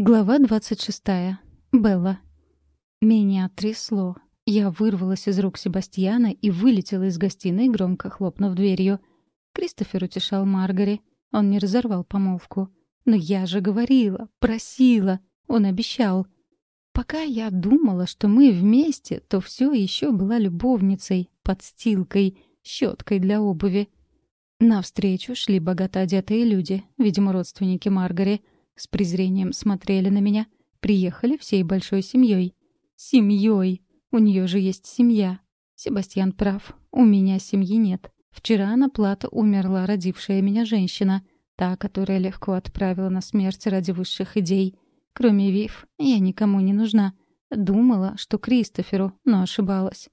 Глава 26. Белла. Меня трясло. Я вырвалась из рук Себастьяна и вылетела из гостиной, громко хлопнув дверью. Кристофер утешал Маргари. Он не разорвал помолвку. Но я же говорила, просила. Он обещал. Пока я думала, что мы вместе, то все еще была любовницей, подстилкой, щеткой для обуви. Навстречу шли богато одетые люди, видимо, родственники Маргари — с презрением смотрели на меня. Приехали всей большой семьей. Семьей! У нее же есть семья. Себастьян прав. У меня семьи нет. Вчера на плата умерла родившая меня женщина, та, которая легко отправила на смерть ради высших идей. Кроме Вив, я никому не нужна. Думала, что Кристоферу, но ошибалась.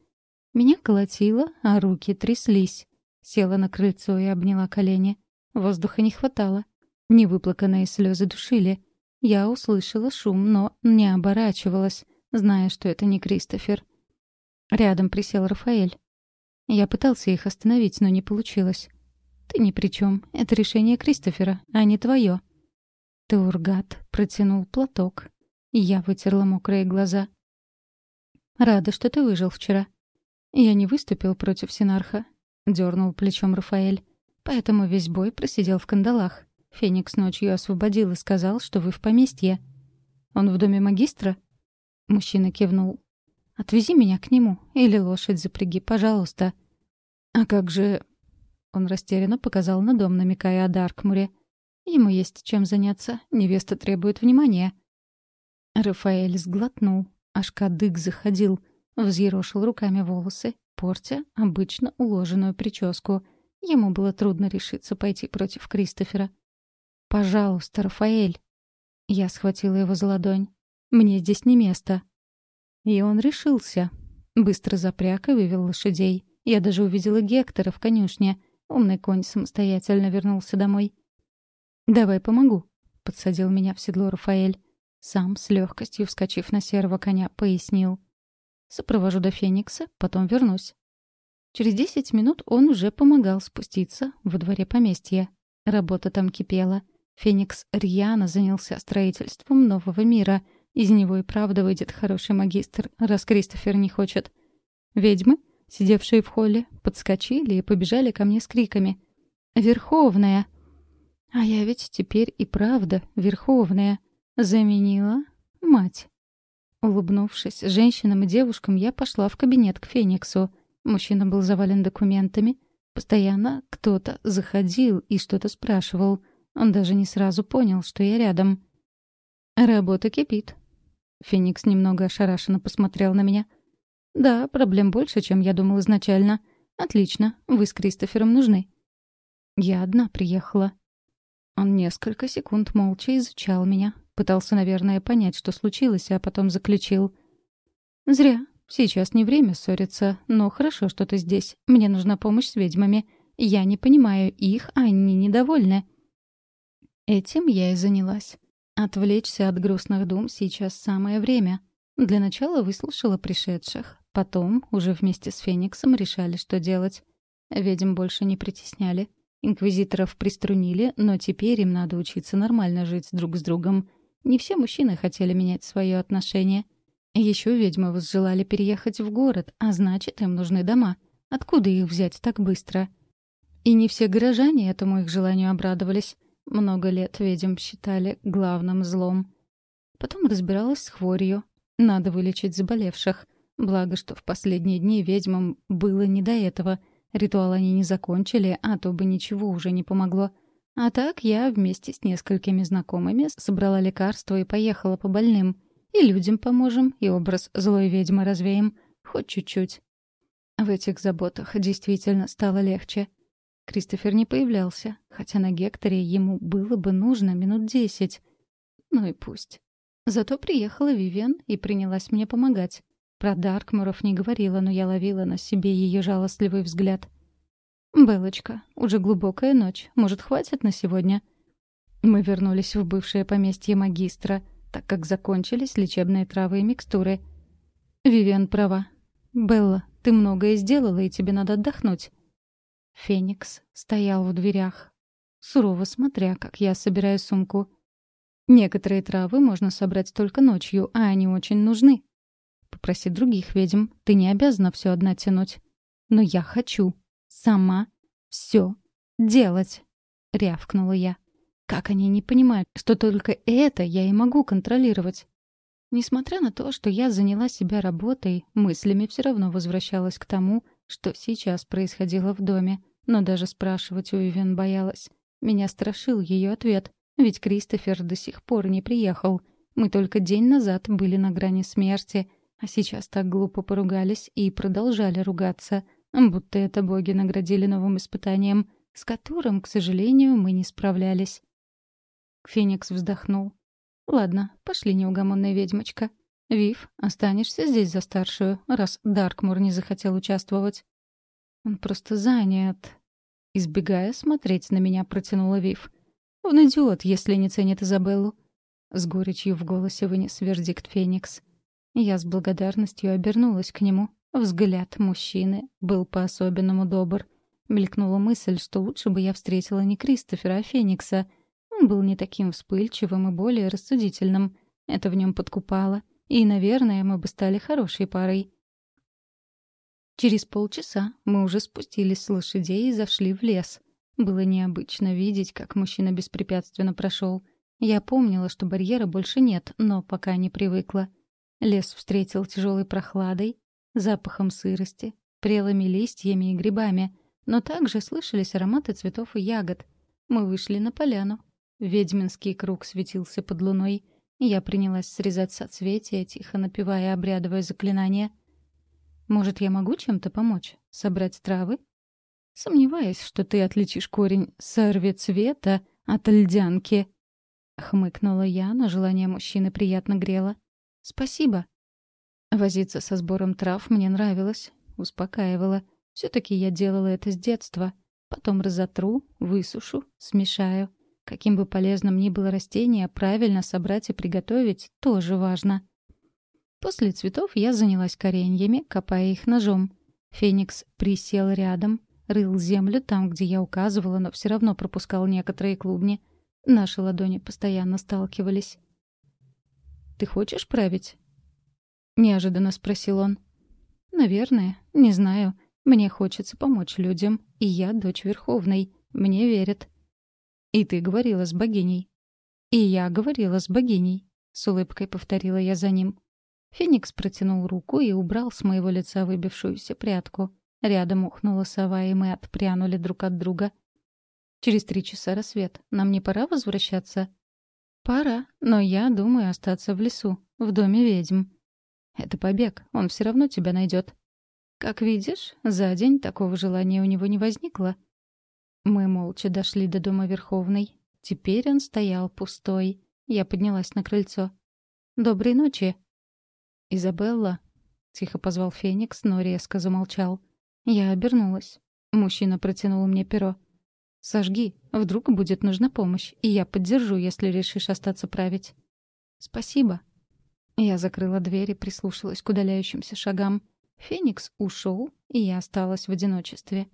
Меня колотило, а руки тряслись. Села на крыльцо и обняла колени. Воздуха не хватало. Невыплаканные слезы душили. Я услышала шум, но не оборачивалась, зная, что это не Кристофер. Рядом присел Рафаэль. Я пытался их остановить, но не получилось. «Ты ни при чем. Это решение Кристофера, а не твое». Таургат протянул платок. Я вытерла мокрые глаза. «Рада, что ты выжил вчера». «Я не выступил против Синарха», — дернул плечом Рафаэль. «Поэтому весь бой просидел в кандалах. Феникс ночью освободил и сказал, что вы в поместье. Он в доме магистра? Мужчина кивнул. Отвези меня к нему. Или лошадь запряги, пожалуйста. А как же... Он растерянно показал на дом, намекая о Даркмуре. Ему есть чем заняться. Невеста требует внимания. Рафаэль сглотнул. Аж кадык заходил. Взъерошил руками волосы, портя обычно уложенную прическу. Ему было трудно решиться пойти против Кристофера. «Пожалуйста, Рафаэль!» Я схватила его за ладонь. «Мне здесь не место». И он решился. Быстро запряг и вывел лошадей. Я даже увидела Гектора в конюшне. Умный конь самостоятельно вернулся домой. «Давай помогу», — подсадил меня в седло Рафаэль. Сам, с легкостью вскочив на серого коня, пояснил. «Сопровожу до Феникса, потом вернусь». Через десять минут он уже помогал спуститься во дворе поместья. Работа там кипела — Феникс рьяно занялся строительством нового мира. Из него и правда выйдет хороший магистр, раз Кристофер не хочет. Ведьмы, сидевшие в холле, подскочили и побежали ко мне с криками. «Верховная!» А я ведь теперь и правда Верховная. Заменила мать. Улыбнувшись женщинам и девушкам, я пошла в кабинет к Фениксу. Мужчина был завален документами. Постоянно кто-то заходил и что-то спрашивал — он даже не сразу понял, что я рядом. «Работа кипит». Феникс немного ошарашенно посмотрел на меня. «Да, проблем больше, чем я думал изначально. Отлично, вы с Кристофером нужны». «Я одна приехала». Он несколько секунд молча изучал меня. Пытался, наверное, понять, что случилось, а потом заключил. «Зря. Сейчас не время ссориться, но хорошо, что ты здесь. Мне нужна помощь с ведьмами. Я не понимаю их, а они недовольны». Этим я и занялась. Отвлечься от грустных дум сейчас самое время. Для начала выслушала пришедших. Потом, уже вместе с Фениксом, решали, что делать. Ведьм больше не притесняли. Инквизиторов приструнили, но теперь им надо учиться нормально жить друг с другом. Не все мужчины хотели менять свое отношение. Еще ведьмы возжелали переехать в город, а значит, им нужны дома. Откуда их взять так быстро? И не все горожане этому их желанию обрадовались. Много лет ведьм считали главным злом. Потом разбиралась с хворью. Надо вылечить заболевших. Благо, что в последние дни ведьмам было не до этого. Ритуал они не закончили, а то бы ничего уже не помогло. А так я вместе с несколькими знакомыми собрала лекарства и поехала по больным. И людям поможем, и образ злой ведьмы развеем. Хоть чуть-чуть. В этих заботах действительно стало легче. Кристофер не появлялся, хотя на Гекторе ему было бы нужно минут десять. Ну и пусть. Зато приехала Вивиан и принялась мне помогать. Про Даркмуров не говорила, но я ловила на себе ее жалостливый взгляд. «Белочка, уже глубокая ночь. Может, хватит на сегодня?» Мы вернулись в бывшее поместье магистра, так как закончились лечебные травы и микстуры. Вивиан права. «Белла, ты многое сделала, и тебе надо отдохнуть. Феникс стоял в дверях, сурово смотря, как я собираю сумку. Некоторые травы можно собрать только ночью, а они очень нужны. Попроси других ведьм. Ты не обязана все одна тянуть. Но я хочу. Сама. Все. Делать. Рявкнула я. Как они не понимают, что только это я и могу контролировать? Несмотря на то, что я заняла себя работой, мыслями все равно возвращалась к тому, что сейчас происходило в доме. Но даже спрашивать у Ивен боялась. Меня страшил ее ответ. Ведь Кристофер до сих пор не приехал. Мы только день назад были на грани смерти, а сейчас так глупо поругались и продолжали ругаться, будто это боги наградили новым испытанием, с которым, к сожалению, мы не справлялись. Феникс вздохнул. «Ладно, пошли, неугомонная ведьмочка. Вив, останешься здесь за старшую, раз Даркмур не захотел участвовать». «Он просто занят». Избегая смотреть на меня, протянула Вив. Он идиот, если не ценит Изабеллу. С горечью в голосе вынес вердикт Феникс. Я с благодарностью обернулась к нему. Взгляд мужчины был по-особенному добр. Мелькнула мысль, что лучше бы я встретила не Кристофера, а Феникса. Он был не таким вспыльчивым и более рассудительным. Это в нем подкупало. И, наверное, мы бы стали хорошей парой. Через полчаса мы уже спустились с лошадей и зашли в лес. Было необычно видеть, как мужчина беспрепятственно прошел. Я помнила, что барьера больше нет, но пока не привыкла. Лес встретил тяжелой прохладой, запахом сырости, прелыми листьями и грибами, но также слышались ароматы цветов и ягод. Мы вышли на поляну. Ведьминский круг светился под луной. Я принялась срезать соцветия, тихо напевая обрядовое заклинание. «Может, я могу чем-то помочь? Собрать травы?» Сомневаюсь, что ты отличишь корень цвета от льдянки. Хмыкнула я, но желание мужчины приятно грело. Спасибо. Возиться со сбором трав мне нравилось, успокаивало. все таки я делала это с детства. Потом разотру, высушу, смешаю. Каким бы полезным ни было растение, правильно собрать и приготовить тоже важно. После цветов я занялась кореньями, копая их ножом. Феникс присел рядом, Рыл землю там, где я указывала, но все равно пропускал некоторые клубни. Наши ладони постоянно сталкивались. «Ты хочешь править?» — неожиданно спросил он. «Наверное. Не знаю. Мне хочется помочь людям. И я дочь Верховной. Мне верят». «И ты говорила с богиней». «И я говорила с богиней», — с улыбкой повторила я за ним. Феникс протянул руку и убрал с моего лица выбившуюся прядку. Рядом ухнула сова, и мы отпрянули друг от друга. «Через три часа рассвет. Нам не пора возвращаться?» «Пора, но я думаю остаться в лесу, в доме ведьм». «Это побег, он все равно тебя найдет. «Как видишь, за день такого желания у него не возникло». Мы молча дошли до дома Верховной. Теперь он стоял пустой. Я поднялась на крыльцо. «Доброй ночи!» «Изабелла!» — тихо позвал Феникс, но резко замолчал. Я обернулась. Мужчина протянул мне перо. «Сожги, вдруг будет нужна помощь, и я поддержу, если решишь остаться править». «Спасибо». Я закрыла дверь и прислушалась к удаляющимся шагам. Феникс ушел, и я осталась в одиночестве.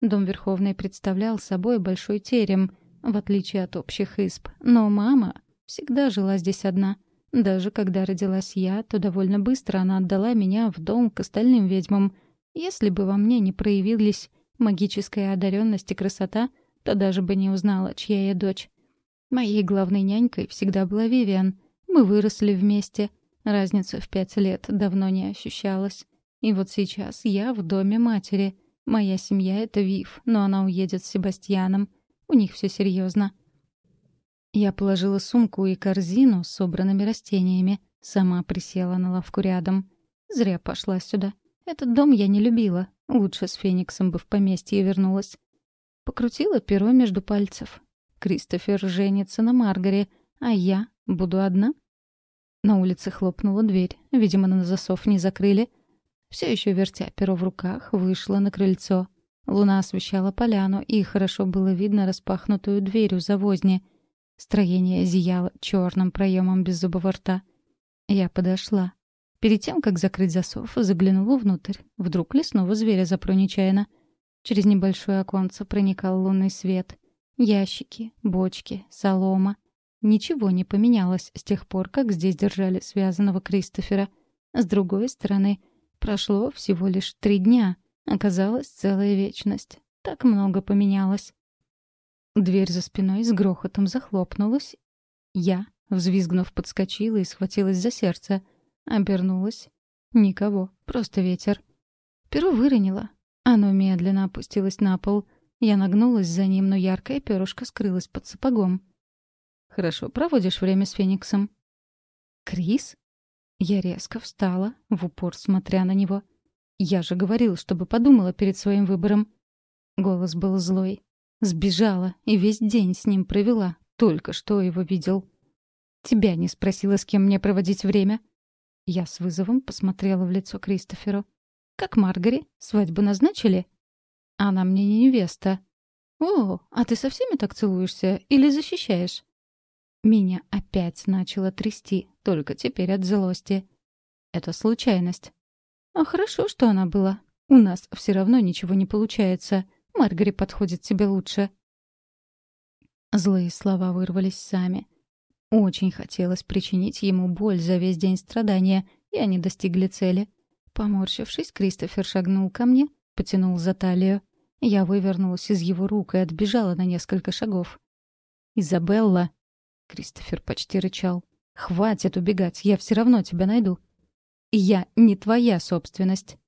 Дом Верховный представлял собой большой терем, в отличие от общих исп. Но мама всегда жила здесь одна. Даже когда родилась я, то довольно быстро она отдала меня в дом к остальным ведьмам — если бы во мне не проявились магическая одаренность и красота, то даже бы не узнала, чья я дочь. Моей главной нянькой всегда была Вивиан. Мы выросли вместе. Разница в пять лет давно не ощущалась. И вот сейчас я в доме матери. Моя семья — это Вив, но она уедет с Себастьяном. У них все серьезно. Я положила сумку и корзину с собранными растениями. Сама присела на лавку рядом. Зря пошла сюда. Этот дом я не любила. Лучше с Фениксом бы в поместье вернулась. Покрутила перо между пальцев. Кристофер женится на Маргаре, а я буду одна? На улице хлопнула дверь. Видимо, на засов не закрыли. Все еще вертя перо в руках, вышла на крыльцо. Луна освещала поляну, и хорошо было видно распахнутую дверь у завозни. Строение зияло черным проемом без зубов рта. Я подошла. Перед тем, как закрыть засов, заглянула внутрь. Вдруг лесного зверя запру нечаянно. Через небольшое оконце проникал лунный свет. Ящики, бочки, солома. Ничего не поменялось с тех пор, как здесь держали связанного Кристофера. С другой стороны, прошло всего лишь три дня. Оказалось, целая вечность. Так много поменялось. Дверь за спиной с грохотом захлопнулась. Я, взвизгнув, подскочила и схватилась за сердце. Обернулась. Никого, просто ветер. Перо выронила. Оно медленно опустилось на пол. Я нагнулась за ним, но яркое перышко скрылось под сапогом. «Хорошо проводишь время с Фениксом?» «Крис?» Я резко встала, в упор смотря на него. «Я же говорил, чтобы подумала перед своим выбором». Голос был злой. Сбежала и весь день с ним провела. Только что его видел. «Тебя не спросила, с кем мне проводить время?» Я с вызовом посмотрела в лицо Кристоферу. «Как Маргари? Свадьбу назначили?» «Она мне не невеста». «О, а ты со всеми так целуешься или защищаешь?» Меня опять начало трясти, только теперь от злости. Это случайность. А хорошо, что она была. У нас все равно ничего не получается. Маргари подходит тебе лучше. Злые слова вырвались сами. Очень хотелось причинить ему боль за весь день страдания, и они достигли цели. Поморщившись, Кристофер шагнул ко мне, потянул за талию. Я вывернулась из его рук и отбежала на несколько шагов. «Изабелла!» — Кристофер почти рычал. «Хватит убегать, я все равно тебя найду». «Я не твоя собственность».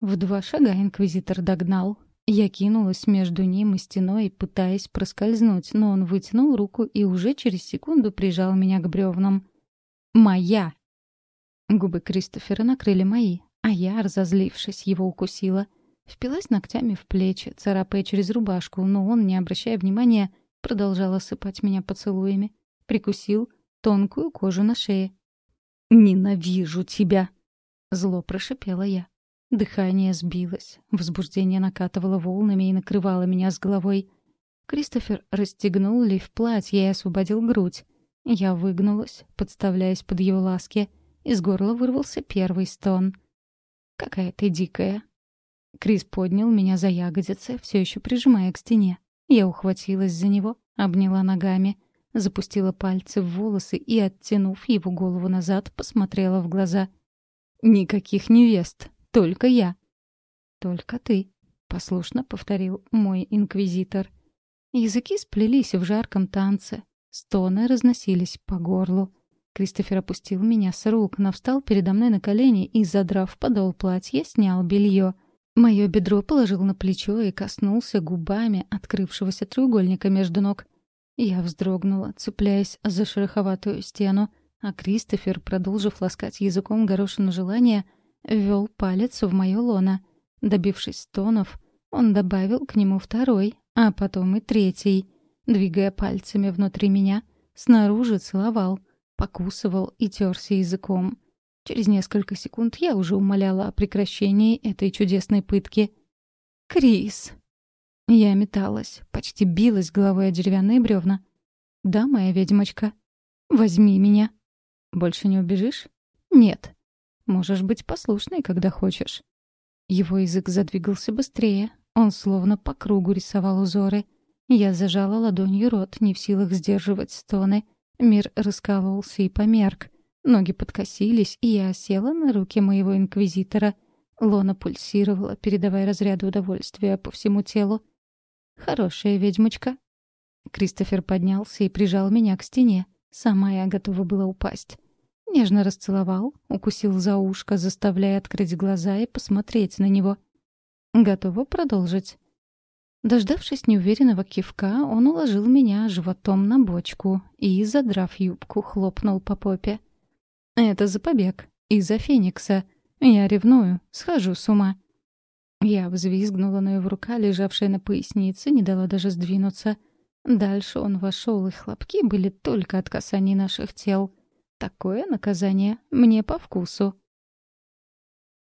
В два шага инквизитор догнал, я кинулась между ним и стеной, пытаясь проскользнуть, но он вытянул руку и уже через секунду прижал меня к бревнам. «Моя!» Губы Кристофера накрыли мои, а я, разозлившись, его укусила. Впилась ногтями в плечи, царапая через рубашку, но он, не обращая внимания, продолжал осыпать меня поцелуями. Прикусил тонкую кожу на шее. «Ненавижу тебя!» — зло прошипела я. Дыхание сбилось, возбуждение накатывало волнами и накрывало меня с головой. Кристофер расстегнул лиф платья и освободил грудь. Я выгнулась, подставляясь под его ласки. Из горла вырвался первый стон. «Какая ты дикая!» Крис поднял меня за ягодицы, все еще прижимая к стене. Я ухватилась за него, обняла ногами, запустила пальцы в волосы и, оттянув его голову назад, посмотрела в глаза. «Никаких невест!» Только я. Только ты, послушно повторил мой инквизитор. Языки сплелись в жарком танце. Стоны разносились по горлу. Кристофер опустил меня с рук, но встал передо мной на колени и, задрав подол платья, снял белье. Мое бедро положил на плечо и коснулся губами открывшегося треугольника между ног. Я вздрогнула, цепляясь за шероховатую стену, а Кристофер, продолжив ласкать языком горошину желания, — ввел палец в моё лоно. Добившись стонов, он добавил к нему второй, а потом и третий. Двигая пальцами внутри меня, снаружи целовал, покусывал и терся языком. Через несколько секунд я уже умоляла о прекращении этой чудесной пытки. «Крис!» Я металась, почти билась головой о деревянные бревна. «Да, моя ведьмочка. Возьми меня». «Больше не убежишь?» «Нет». Можешь быть послушной, когда хочешь». Его язык задвигался быстрее. Он словно по кругу рисовал узоры. Я зажала ладонью рот, не в силах сдерживать стоны. Мир раскололся и померк. Ноги подкосились, и я села на руки моего инквизитора. Лона пульсировала, передавая разряды удовольствия по всему телу. «Хорошая ведьмочка». Кристофер поднялся и прижал меня к стене. Сама я готова была упасть. Нежно расцеловал, укусил за ушко, заставляя открыть глаза и посмотреть на него. Готова продолжить. Дождавшись неуверенного кивка, он уложил меня животом на бочку и, задрав юбку, хлопнул по попе. «Это за побег. И за Феникса. Я ревную. Схожу с ума». Я взвизгнула, но его рука, лежавшая на пояснице, не дала даже сдвинуться. Дальше он вошел, и хлопки были только от касаний наших тел — Такое наказание мне по вкусу.